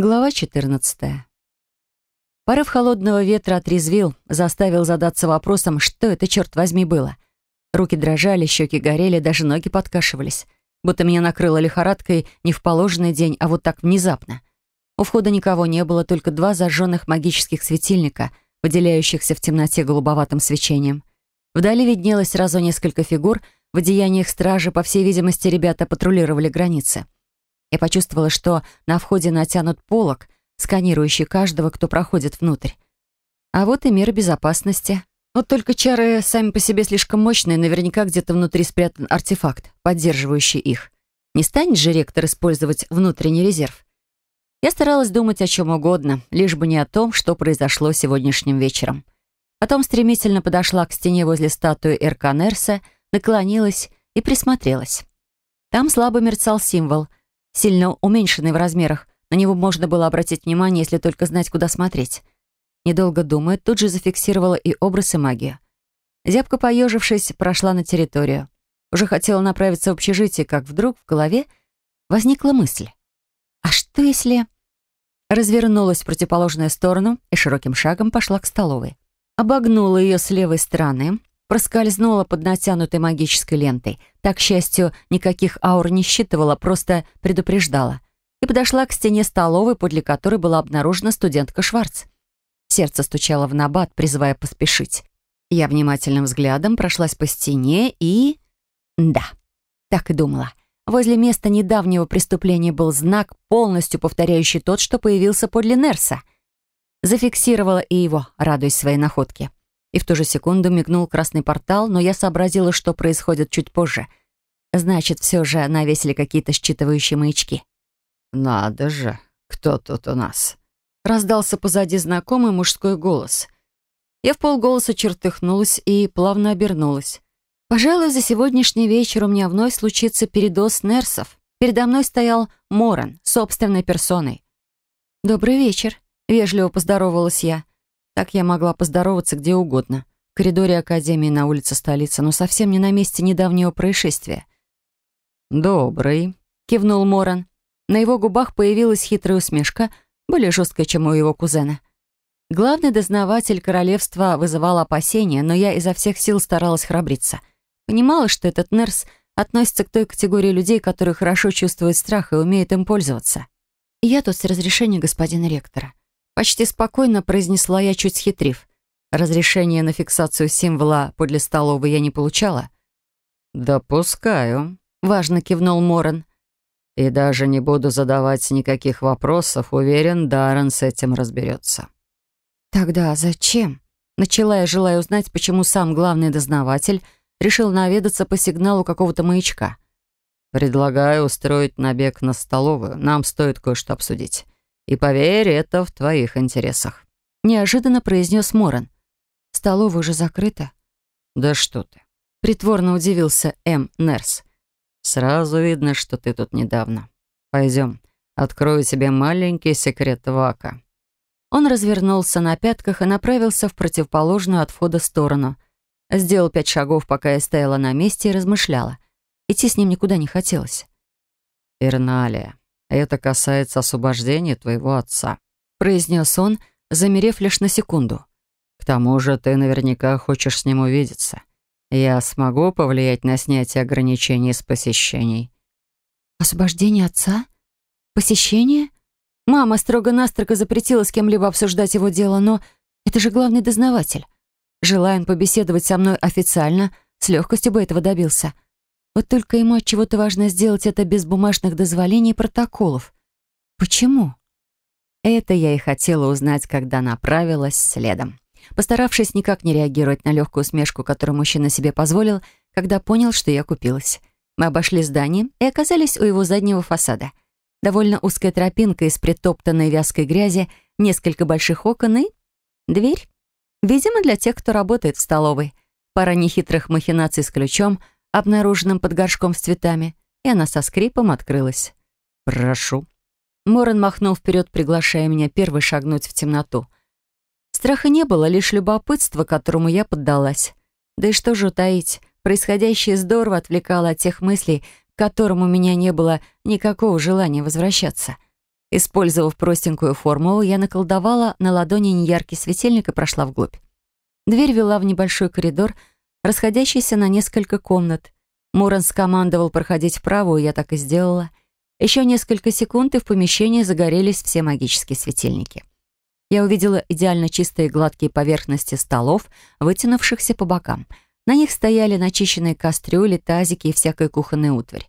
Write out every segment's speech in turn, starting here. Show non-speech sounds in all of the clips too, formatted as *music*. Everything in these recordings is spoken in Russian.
Глава 14. Порыв холодного ветра отрезвил, заставил задаться вопросом, что это, черт возьми, было. Руки дрожали, щеки горели, даже ноги подкашивались. Будто меня накрыло лихорадкой не в положенный день, а вот так внезапно. У входа никого не было, только два зажженных магических светильника, выделяющихся в темноте голубоватым свечением. Вдали виднелось сразу несколько фигур, в одеяниях стражи, по всей видимости, ребята патрулировали границы. Я почувствовала, что на входе натянут полог, сканирующий каждого, кто проходит внутрь. А вот и меры безопасности. Вот только чары сами по себе слишком мощные, наверняка где-то внутри спрятан артефакт, поддерживающий их. Не станет же ректор использовать внутренний резерв? Я старалась думать о чем угодно, лишь бы не о том, что произошло сегодняшним вечером. Потом стремительно подошла к стене возле статуи Эрканерса, наклонилась и присмотрелась. Там слабо мерцал символ — сильно уменьшенный в размерах. На него можно было обратить внимание, если только знать, куда смотреть. Недолго думая, тут же зафиксировала и образ, и магию. Зябко поежившись, прошла на территорию. Уже хотела направиться в общежитие, как вдруг в голове возникла мысль. «А что если...» Развернулась в противоположную сторону и широким шагом пошла к столовой. Обогнула ее с левой стороны, проскользнула под натянутой магической лентой. Так, к счастью, никаких аур не считывала, просто предупреждала. И подошла к стене столовой, подле которой была обнаружена студентка Шварц. Сердце стучало в набат, призывая поспешить. Я внимательным взглядом прошлась по стене и... Да, так и думала. Возле места недавнего преступления был знак, полностью повторяющий тот, что появился подле Нерса. Зафиксировала и его, радуясь своей находке и в ту же секунду мигнул красный портал, но я сообразила, что происходит чуть позже. Значит, все же навесили какие-то считывающие маячки. «Надо же, кто тут у нас?» Раздался позади знакомый мужской голос. Я в полголоса чертыхнулась и плавно обернулась. Пожалуй, за сегодняшний вечер у меня вновь случится передоз нерсов. Передо мной стоял Моран, собственной персоной. «Добрый вечер», — вежливо поздоровалась я. Так я могла поздороваться где угодно. В коридоре Академии на улице столицы, но совсем не на месте недавнего происшествия. «Добрый», — кивнул Моран. На его губах появилась хитрая усмешка, более жесткая, чем у его кузена. Главный дознаватель королевства вызывал опасения, но я изо всех сил старалась храбриться. Понимала, что этот Нерс относится к той категории людей, которые хорошо чувствуют страх и умеют им пользоваться. «Я тут с разрешения господина ректора. Почти спокойно произнесла я, чуть схитрив. Разрешение на фиксацию символа подле столовой я не получала. «Допускаю», — важно кивнул Моран. «И даже не буду задавать никаких вопросов. Уверен, Даррен с этим разберется». «Тогда зачем?» Начала я, желая узнать, почему сам главный дознаватель решил наведаться по сигналу какого-то маячка. «Предлагаю устроить набег на столовую. Нам стоит кое-что обсудить. И поверь, это в твоих интересах. Неожиданно произнес Моран. Столовая уже закрыта. Да что ты. Притворно удивился М. Нерс. Сразу видно, что ты тут недавно. Пойдем, открою тебе маленький секрет Вака. Он развернулся на пятках и направился в противоположную от входа сторону. Сделал пять шагов, пока я стояла на месте и размышляла. Идти с ним никуда не хотелось. «Ирналия, это касается освобождения твоего отца», — произнес он, замерев лишь на секунду. «К тому же ты наверняка хочешь с ним увидеться. Я смогу повлиять на снятие ограничений с посещений». «Освобождение отца? Посещение?» Мама строго-настрого запретила с кем-либо обсуждать его дело, но это же главный дознаватель. Желая он побеседовать со мной официально, с легкостью бы этого добился — вот только ему от чего-то важно сделать это без бумажных дозволений и протоколов. Почему? Это я и хотела узнать, когда направилась следом. Постаравшись никак не реагировать на легкую усмешку, которую мужчина себе позволил, когда понял, что я купилась. Мы обошли здание и оказались у его заднего фасада. Довольно узкая тропинка из притоптанной вязкой грязи, несколько больших окон и... дверь. Видимо, для тех, кто работает в столовой. Пара нехитрых махинаций с ключом — обнаруженным под горшком с цветами, и она со скрипом открылась. «Прошу». Моран махнул вперед, приглашая меня первой шагнуть в темноту. Страха не было, лишь любопытство, которому я поддалась. Да и что же утаить, происходящее здорово отвлекало от тех мыслей, к которым у меня не было никакого желания возвращаться. Использовав простенькую формулу, я наколдовала на ладони неяркий светильник и прошла вглубь. Дверь вела в небольшой коридор, расходящийся на несколько комнат. Муран скомандовал проходить вправо, и я так и сделала. Еще несколько секунд, и в помещении загорелись все магические светильники. Я увидела идеально чистые гладкие поверхности столов, вытянувшихся по бокам. На них стояли начищенные кастрюли, тазики и всякая кухонная утварь.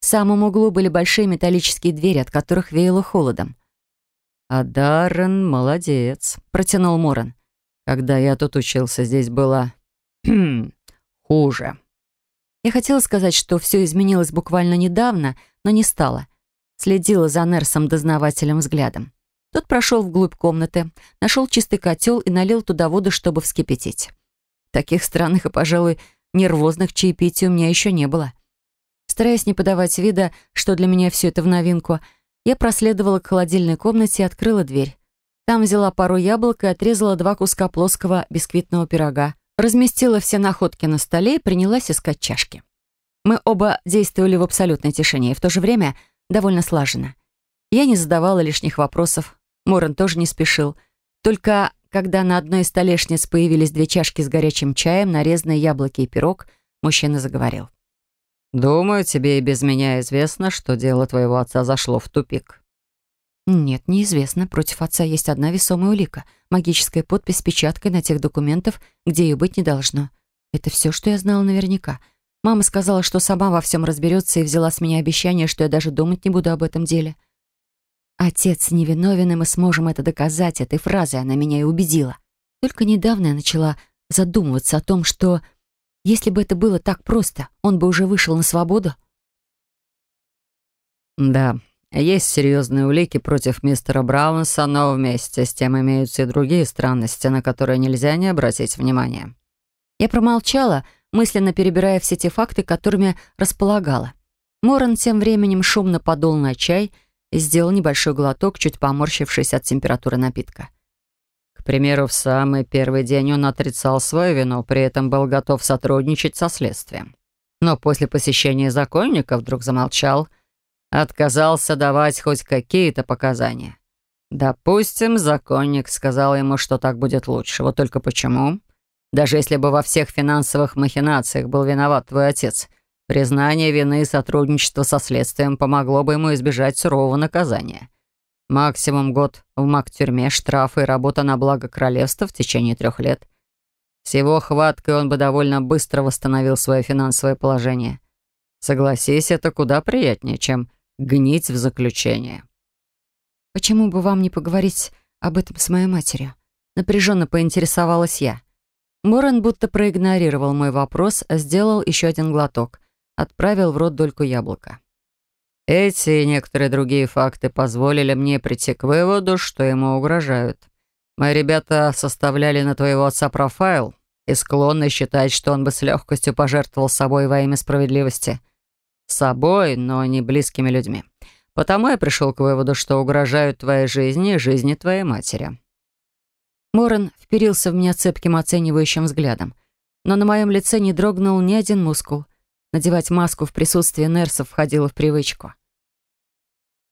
В самом углу были большие металлические двери, от которых веяло холодом. «А молодец», — протянул Моран. «Когда я тут учился, здесь было... *clears throat* хуже». Я хотела сказать, что все изменилось буквально недавно, но не стала. Следила за Нерсом-дознавателем взглядом. Тот прошел вглубь комнаты, нашел чистый котел и налил туда воду, чтобы вскипятить. Таких странных и, пожалуй, нервозных чаепитий у меня еще не было. Стараясь не подавать вида, что для меня все это в новинку, я проследовала к холодильной комнате и открыла дверь. Там взяла пару яблок и отрезала два куска плоского бисквитного пирога, разместила все находки на столе и принялась искать чашки. Мы оба действовали в абсолютной тишине и в то же время довольно слаженно. Я не задавала лишних вопросов, Моран тоже не спешил. Только когда на одной из столешниц появились две чашки с горячим чаем, нарезанные яблоки и пирог, мужчина заговорил. «Думаю, тебе и без меня известно, что дело твоего отца зашло в тупик». «Нет, неизвестно. Против отца есть одна весомая улика. Магическая подпись с печаткой на тех документах, где ее быть не должно. Это все, что я знала наверняка. Мама сказала, что сама во всем разберется и взяла с меня обещание, что я даже думать не буду об этом деле. «Отец невиновен, и мы сможем это доказать». Этой фразой она меня и убедила. Только недавно я начала задумываться о том, что если бы это было так просто, он бы уже вышел на свободу. Да, есть серьезные улики против мистера Браунса, но вместе с тем имеются и другие странности, на которые нельзя не обратить внимания. Я промолчала, мысленно перебирая все те факты, которыми располагала. Моран тем временем шумно подул на чай и сделал небольшой глоток, чуть поморщившись от температуры напитка. К примеру, в самый первый день он отрицал свою вину, при этом был готов сотрудничать со следствием. Но после посещения законника вдруг замолчал, отказался давать хоть какие-то показания. Допустим, законник сказал ему, что так будет лучше. Вот только почему? Даже если бы во всех финансовых махинациях был виноват твой отец, признание вины и сотрудничество со следствием помогло бы ему избежать сурового наказания. Максимум год в маг-тюрьме, штрафы и работа на благо королевства в течение трех лет. С его хваткой он бы довольно быстро восстановил свое финансовое положение. Согласись, это куда приятнее, чем гнить в заключение. «Почему бы вам не поговорить об этом с моей матерью?» Напряженно поинтересовалась я. Моран будто проигнорировал мой вопрос, а сделал еще один глоток. Отправил в рот дольку яблока. Эти и некоторые другие факты позволили мне прийти к выводу, что ему угрожают. Мои ребята составляли на твоего отца профайл и склонны считать, что он бы с легкостью пожертвовал собой во имя справедливости. Собой, но не близкими людьми. Потому я пришел к выводу, что угрожают твоей жизни и жизни твоей матери». Моран вперился в меня цепким оценивающим взглядом, но на моем лице не дрогнул ни один мускул. Надевать маску в присутствии нерсов входило в привычку.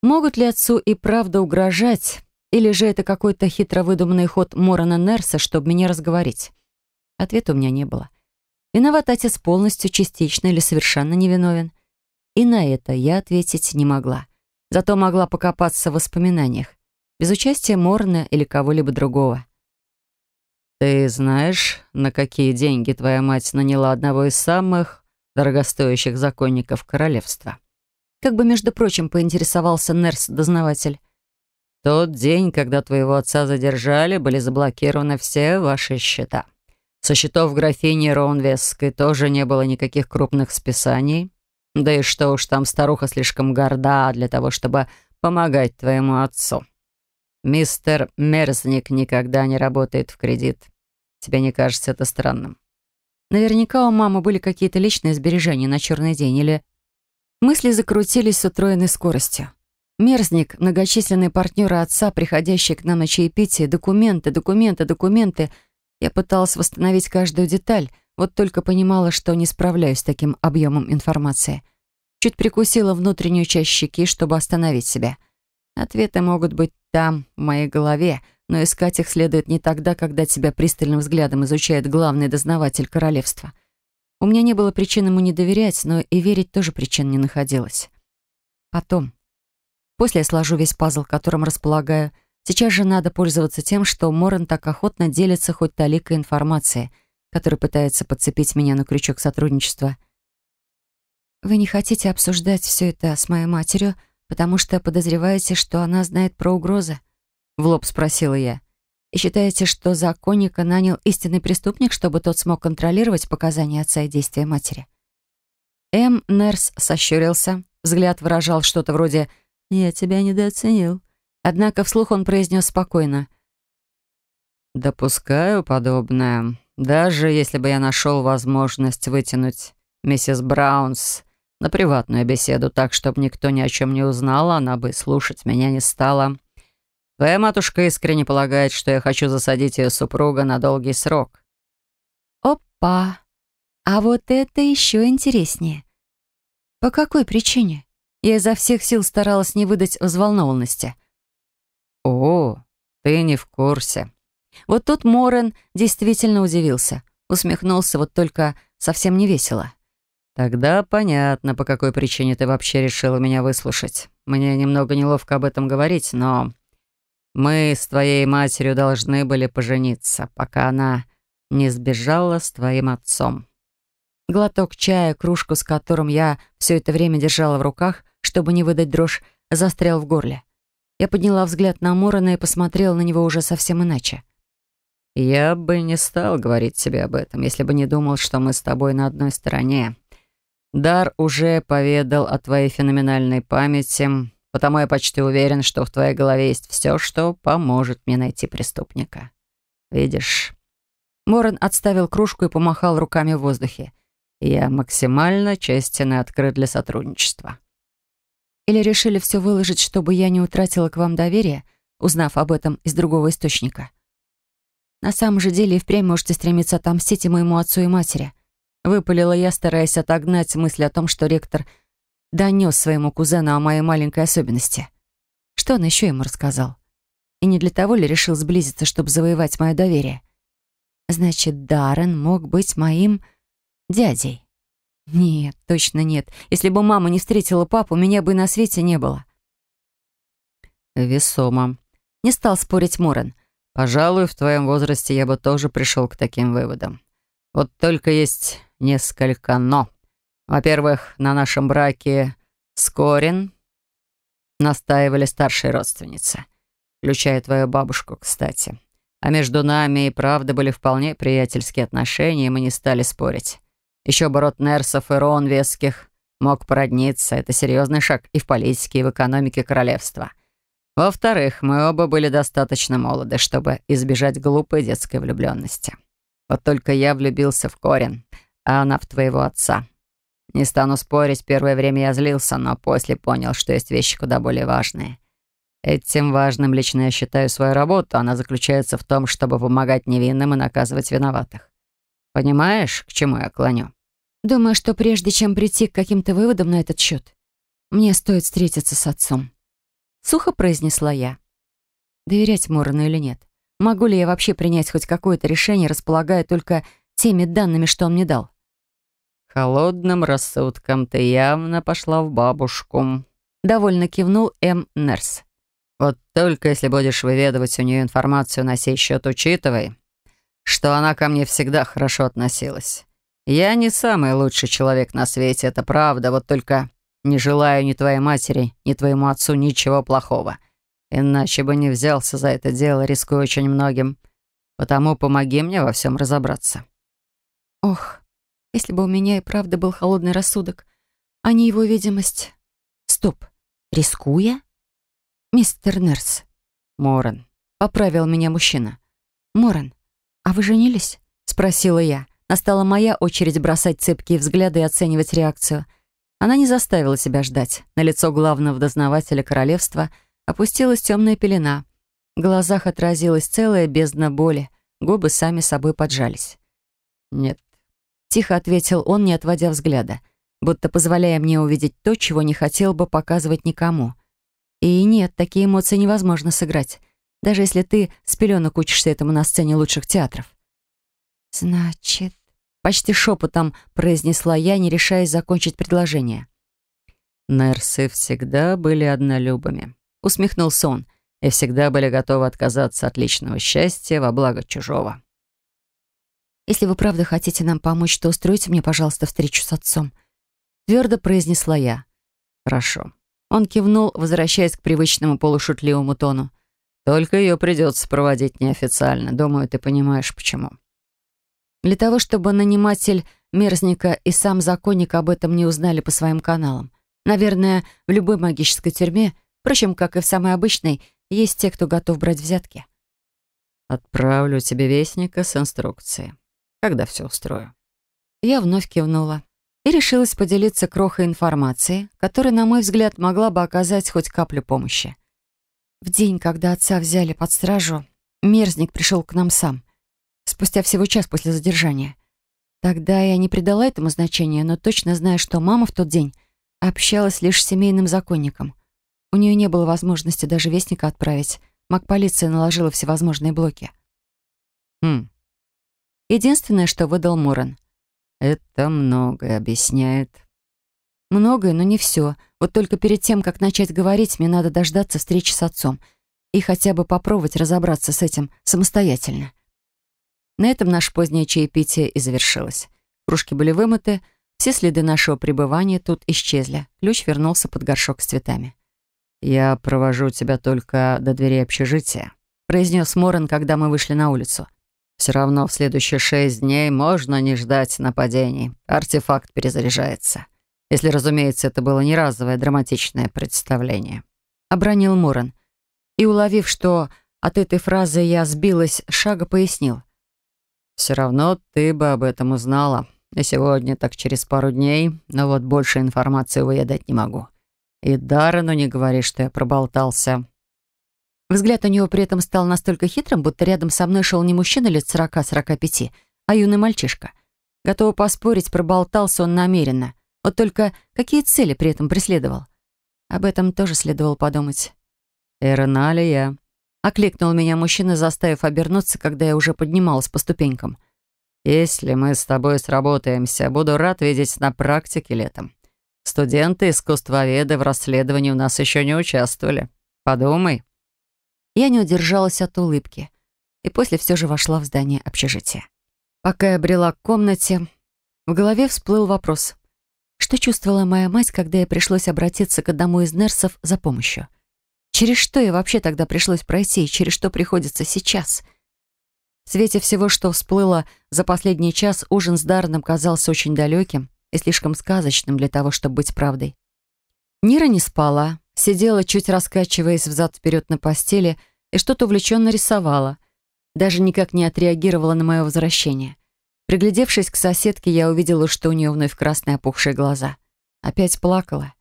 Могут ли отцу и правда угрожать, или же это какой-то хитро выдуманный ход Морана Нерса, чтобы меня разговорить? Ответа у меня не было. Виноват отец полностью, частично или совершенно невиновен. И на это я ответить не могла. Зато могла покопаться в воспоминаниях, без участия Морна или кого-либо другого. «Ты знаешь, на какие деньги твоя мать наняла одного из самых дорогостоящих законников королевства?» Как бы, между прочим, поинтересовался Нерс-дознаватель. «Тот день, когда твоего отца задержали, были заблокированы все ваши счета. Со счетов графини Роунвесской тоже не было никаких крупных списаний. Да и что уж там, старуха слишком горда для того, чтобы помогать твоему отцу. Мистер Мерзник никогда не работает в кредит. Тебе не кажется это странным?» Наверняка у мамы были какие-то личные сбережения на черный день или Мысли закрутились с утроенной скоростью. Мерзник, многочисленные партнеры отца, приходящие к нам на чаепитие, документы, документы, документы. Я пыталась восстановить каждую деталь, вот только понимала, что не справляюсь с таким объемом информации. Чуть прикусила внутреннюю часть щеки, чтобы остановить себя. Ответы могут быть там, в моей голове, но искать их следует не тогда, когда тебя пристальным взглядом изучает главный дознаватель королевства. У меня не было причин ему не доверять, но и верить тоже причин не находилось. Потом. После я сложу весь пазл, которым располагаю. Сейчас же надо пользоваться тем, что Моран так охотно делится хоть толикой информации, которая пытается подцепить меня на крючок сотрудничества. «Вы не хотите обсуждать все это с моей матерью, потому что подозреваете, что она знает про угрозы?» В лоб спросила я. «И считаете, что законника нанял истинный преступник, чтобы тот смог контролировать показания отца и действия матери?» М. Нерс сощурился. Взгляд выражал что-то вроде «Я тебя недооценил». Однако вслух он произнес спокойно. «Допускаю подобное. Даже если бы я нашел возможность вытянуть миссис Браунс на приватную беседу так, чтобы никто ни о чем не узнал, она бы слушать меня не стала. Твоя матушка искренне полагает, что я хочу засадить ее супруга на долгий срок». «Опа! А вот это еще интереснее. По какой причине?» Я изо всех сил старалась не выдать взволнованности. «О, ты не в курсе». Вот тут Морен действительно удивился. Усмехнулся вот только совсем не весело. «Тогда понятно, по какой причине ты вообще решила меня выслушать. Мне немного неловко об этом говорить, но мы с твоей матерью должны были пожениться, пока она не сбежала с твоим отцом». Глоток чая, кружку с которым я все это время держала в руках, чтобы не выдать дрожь, застрял в горле. Я подняла взгляд на Морона и посмотрела на него уже совсем иначе. «Я бы не стал говорить тебе об этом, если бы не думал, что мы с тобой на одной стороне. Дар уже поведал о твоей феноменальной памяти, Потому я почти уверен, что в твоей голове есть все, что поможет мне найти преступника. Видишь?» Моран отставил кружку и помахал руками в воздухе. «Я максимально честен и открыт для сотрудничества». «Или решили все выложить, чтобы я не утратила к вам доверие, узнав об этом из другого источника?» «На самом же деле и впрямь можете стремиться отомстить и моему отцу и матери», выпалила я, стараясь отогнать мысль о том, что ректор — донес своему кузену о моей маленькой особенности. Что он еще ему рассказал? И не для того ли решил сблизиться, чтобы завоевать мое доверие? Значит, Даррен мог быть моим дядей. Нет, точно нет. Если бы мама не встретила папу, меня бы и на свете не было. Весомо. Не стал спорить Морен. Пожалуй, в твоем возрасте я бы тоже пришел к таким выводам. Вот только есть несколько «но». Во-первых, на нашем браке с Корин настаивали старшие родственницы, включая твою бабушку, кстати. А между нами и правда были вполне приятельские отношения, и мы не стали спорить. Еще бы Нерсов и Рон Веских мог породниться. Это серьезный шаг и в политике, и в экономике королевства. Во-вторых, мы оба были достаточно молоды, чтобы избежать глупой детской влюбленности. Вот только я влюбился в Корин, а она в твоего отца. Не стану спорить, первое время я злился, но после понял, что есть вещи куда более важные. Этим важным лично я считаю свою работу. Она заключается в том, чтобы помогать невинным и наказывать виноватых. Понимаешь, к чему я клоню? Думаю, что прежде чем прийти к каким-то выводам на этот счет, мне стоит встретиться с отцом. Сухо произнесла я. Доверять Морону или нет? Могу ли я вообще принять хоть какое-то решение, располагая только теми данными, что он мне дал? холодным рассудком ты явно пошла в бабушку», — довольно кивнул М. Нерс. «Вот только если будешь выведывать у нее информацию на сей счет, учитывай, что она ко мне всегда хорошо относилась. Я не самый лучший человек на свете, это правда, вот только не желаю ни твоей матери, ни твоему отцу ничего плохого. Иначе бы не взялся за это дело, рискуя очень многим. Потому помоги мне во всем разобраться». «Ох, если бы у меня и правда был холодный рассудок, а не его видимость. Стоп. Рискуя? Мистер Нерс. Моран. Поправил меня мужчина. Моран, а вы женились? Спросила я. Настала моя очередь бросать цепкие взгляды и оценивать реакцию. Она не заставила себя ждать. На лицо главного дознавателя королевства опустилась темная пелена. В глазах отразилась целая бездна боли. Губы сами собой поджались. «Нет, Тихо ответил он, не отводя взгляда, будто позволяя мне увидеть то, чего не хотел бы показывать никому. И нет, такие эмоции невозможно сыграть, даже если ты с пеленок учишься этому на сцене лучших театров. «Значит...» — почти шепотом произнесла я, не решаясь закончить предложение. «Нерсы всегда были однолюбами», — усмехнулся он, «и всегда были готовы отказаться от личного счастья во благо чужого». «Если вы правда хотите нам помочь, то устройте мне, пожалуйста, встречу с отцом», — твердо произнесла я. «Хорошо». Он кивнул, возвращаясь к привычному полушутливому тону. «Только ее придется проводить неофициально. Думаю, ты понимаешь, почему». Для того, чтобы наниматель мерзника и сам законник об этом не узнали по своим каналам. Наверное, в любой магической тюрьме, впрочем, как и в самой обычной, есть те, кто готов брать взятки. «Отправлю тебе вестника с инструкцией. Когда все устрою». Я вновь кивнула и решилась поделиться крохой информации, которая, на мой взгляд, могла бы оказать хоть каплю помощи. В день, когда отца взяли под стражу, мерзник пришел к нам сам, спустя всего час после задержания. Тогда я не придала этому значения, но точно знаю, что мама в тот день Общалась лишь с семейным законником. У нее не было возможности даже вестника отправить. Маг-полиция наложила всевозможные блоки. Хм. Единственное, что выдал Моран. Это многое объясняет. Многое, но не все. Вот только перед тем, как начать говорить, мне надо дождаться встречи с отцом и хотя бы попробовать разобраться с этим самостоятельно. На этом наше позднее чаепитие и завершилось. Кружки были вымыты, все следы нашего пребывания тут исчезли. Ключ вернулся под горшок с цветами. «Я провожу тебя только до двери общежития», — произнес Моран, когда мы вышли на улицу. «Все равно в следующие шесть дней можно не ждать нападений. Артефакт перезаряжается. Если, разумеется, это было не разовое драматичное представление», — обронил Моран. И, уловив, что от этой фразы я сбилась, шага пояснил. «Все равно ты бы об этом узнала». Не сегодня, так через пару дней, но вот больше информации его я дать не могу. И Даррену не говори, что я проболтался». Взгляд у него при этом стал настолько хитрым, будто рядом со мной шел не мужчина лет сорока-сорока пяти, а юный мальчишка. Готова поспорить, проболтался он намеренно. Вот только какие цели при этом преследовал? Об этом тоже следовало подумать. «Эрналия», — окликнул меня мужчина, заставив обернуться, когда я уже поднималась по ступенькам. Если мы с тобой сработаемся, буду рад видеть на практике летом. Студенты-искусствоведы в расследовании у нас еще не участвовали. Подумай». Я не удержалась от улыбки и после все же вошла в здание общежития. Пока я брела к комнате, в голове всплыл вопрос. Что чувствовала моя мать, когда ей пришлось обратиться к одному из нерсов за помощью? Через что ей вообще тогда пришлось пройти и через что приходится сейчас — в свете всего, что всплыло за последний час, ужин с Дарреном казался очень далеким и слишком сказочным для того, чтобы быть правдой. Нира не спала, сидела, чуть раскачиваясь взад-вперед на постели, и что-то увлеченно рисовала. Даже никак не отреагировала на мое возвращение. Приглядевшись к соседке, я увидела, что у нее вновь красные опухшие глаза. Опять плакала.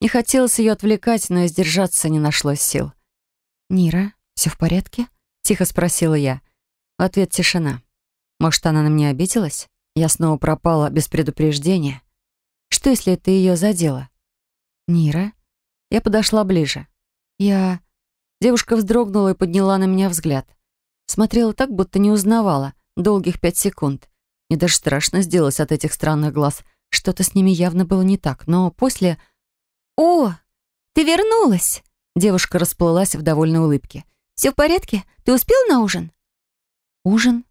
Не хотелось ее отвлекать, но сдержаться не нашлось сил. «Нира, все в порядке?» — тихо спросила я. В ответ тишина. Может, она на меня обиделась? Я снова пропала без предупреждения. Что, если это ее задело? Нира? Я подошла ближе. Я... Девушка вздрогнула и подняла на меня взгляд. Смотрела так, будто не узнавала. Долгих пять секунд. Мне даже страшно сделалось от этих странных глаз. Что-то с ними явно было не так. Но после... «О, ты вернулась!» Девушка расплылась в довольной улыбке. «Все в порядке? Ты успел на ужин?» Ужин?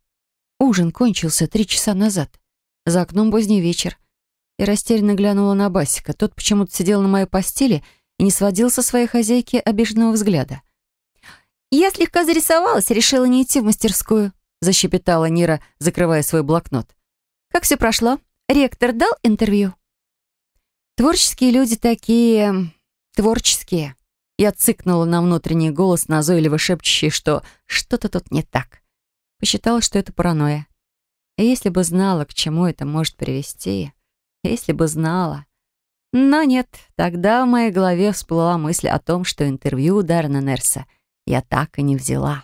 Ужин кончился три часа назад. За окном поздний вечер. Я растерянно глянула на Басика. Тот почему-то сидел на моей постели и не сводил со своей хозяйки обиженного взгляда. «Я слегка зарисовалась, решила не идти в мастерскую», защепетала Нира, закрывая свой блокнот. «Как все прошло? Ректор дал интервью?» «Творческие люди такие... творческие». Я цыкнула на внутренний голос, назойливо шепчущий, что что-то тут не так. Посчитала, что это паранойя. И если бы знала, к чему это может привести, если бы знала... Но нет, тогда в моей голове всплыла мысль о том, что интервью Дарна Нерса я так и не взяла.